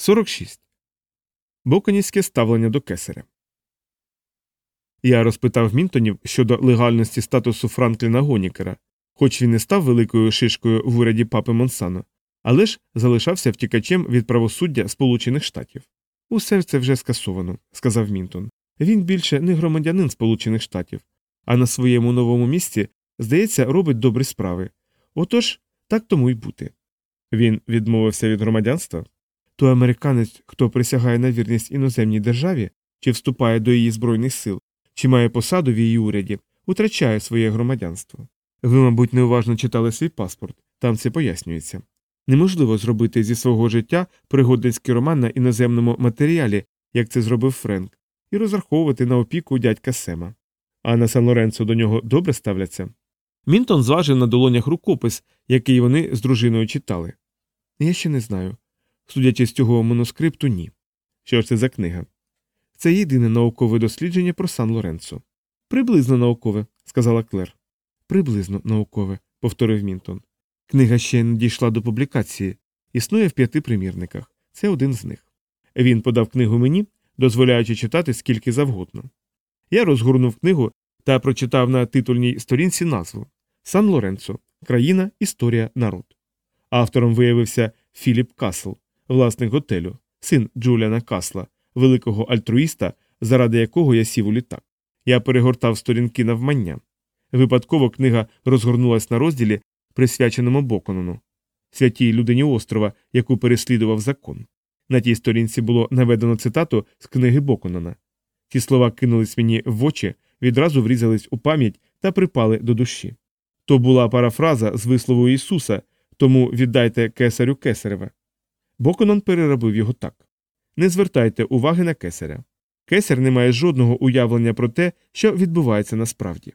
46. Боконівське ставлення до кесаря. Я розпитав Мінтонів щодо легальності статусу Франкліна Гонікера, хоч він не став великою шишкою в уряді папи Монсано, але ж залишався втікачем від правосуддя Сполучених Штатів. Усе це вже скасовано, сказав Мінтон. Він більше не громадянин Сполучених Штатів, а на своєму новому місці, здається, робить добрі справи. Отож, так тому й бути. Він відмовився від громадянства? Той американець, хто присягає на вірність іноземній державі, чи вступає до її збройних сил, чи має посаду в її уряді, утрачає своє громадянство. Ви, мабуть, неуважно читали свій паспорт, там це пояснюється. Неможливо зробити зі свого життя пригодницький роман на іноземному матеріалі, як це зробив Френк, і розраховувати на опіку дядька Сема. А на Сан Лоренцо до нього добре ставляться. Мінтон зважив на долонях рукопис, який вони з дружиною читали. Я ще не знаю. Судячи з цього манускрипту, ні. Що ж це за книга? Це єдине наукове дослідження про Сан Лоренцо. Приблизно наукове, сказала Клер. Приблизно наукове, повторив Мінтон. Книга ще не дійшла до публікації, існує в п'яти примірниках. Це один з них. Він подав книгу мені, дозволяючи читати скільки завгодно. Я розгорнув книгу та прочитав на титульній сторінці назву Сан Лоренцо Країна, історія, народ. Автором виявився Філіп Касл, власник готелю, син Джуліана Касла, великого альтруїста, заради якого я сів у літак. Я перегортав сторінки навмання. Випадково книга розгорнулась на розділі, присвяченому Боконону, святій людині острова, яку переслідував закон. На тій сторінці було наведено цитату з книги Боконона. Ці слова кинулись мені в очі, відразу врізались у пам'ять та припали до душі. То була парафраза з вислову Ісуса, тому віддайте кесарю кесареве. Боконон переробив його так Не звертайте уваги на кесаря. Кесар не має жодного уявлення про те, що відбувається насправді.